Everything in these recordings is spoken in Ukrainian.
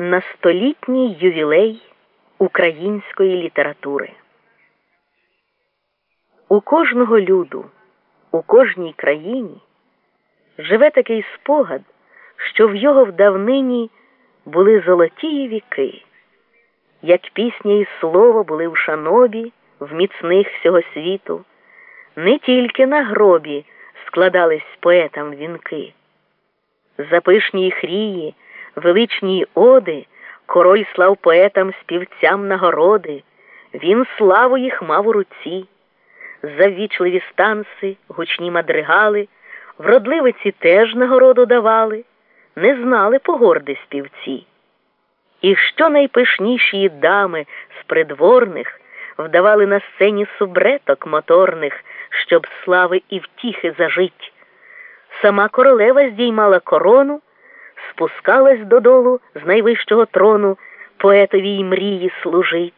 на столітній ювілей української літератури. У кожного люду, у кожній країні живе такий спогад, що в його вдавнині були золотії віки, як пісня і слово були в шанобі, в міцних всього світу, не тільки на гробі складались поетам вінки. Запишні хрії, величні оди, король слав поетам співцям нагороди, він славу їх мав у руці, заввічливі станси, гучні мадригали, вродливиці теж нагороду давали, не знали погорди співці. І що найпишніші дами з придворних вдавали на сцені субреток моторних, щоб слави і втіхи зажить. Сама королева здіймала корону, спускалась додолу з найвищого трону, поетовій мрії служить.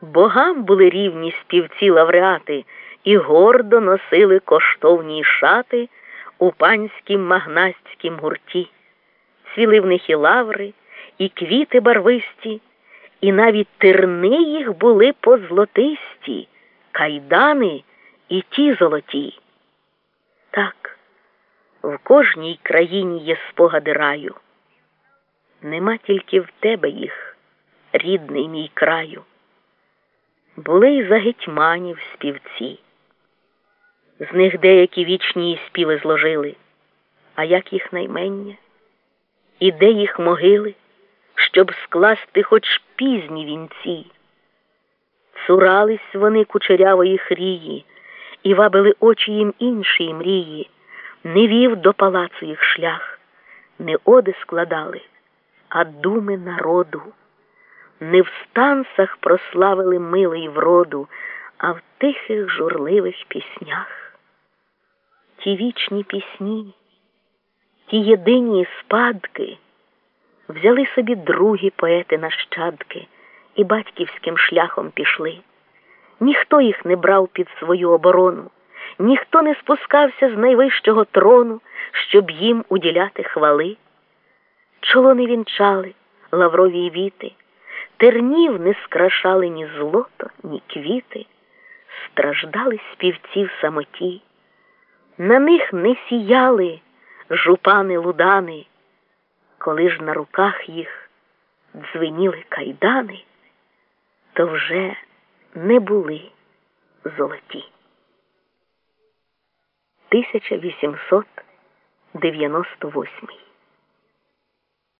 Богам були рівні співці лавреати і гордо носили коштовні шати у панськім магнастськім гурті. Цвіли в них і лаври, і квіти барвисті, і навіть терни їх були позлотисті, кайдани і ті золоті. В кожній країні є спогади раю. Нема тільки в тебе їх, рідний мій краю. Були й за гетьманів співці. З них деякі вічні співи зложили, а як їх наймення, і де їх могили, щоб скласти хоч пізні вінці. Цурались вони кучерявої хрії і вабили очі їм іншої мрії не вів до палацу їх шлях, не оди складали, а думи народу, не в станцах прославили милий вроду, а в тихих журливих піснях. Ті вічні пісні, ті єдині спадки взяли собі другі поети нащадки і батьківським шляхом пішли. Ніхто їх не брав під свою оборону ніхто не спускався з найвищого трону, щоб їм уділяти хвали. Чоло не вінчали лаврові віти, тернів не скрашали ні злото, ні квіти, страждали співці в самоті, на них не сіяли жупани лудани, коли ж на руках їх дзвеніли кайдани, то вже не були золоті. 1898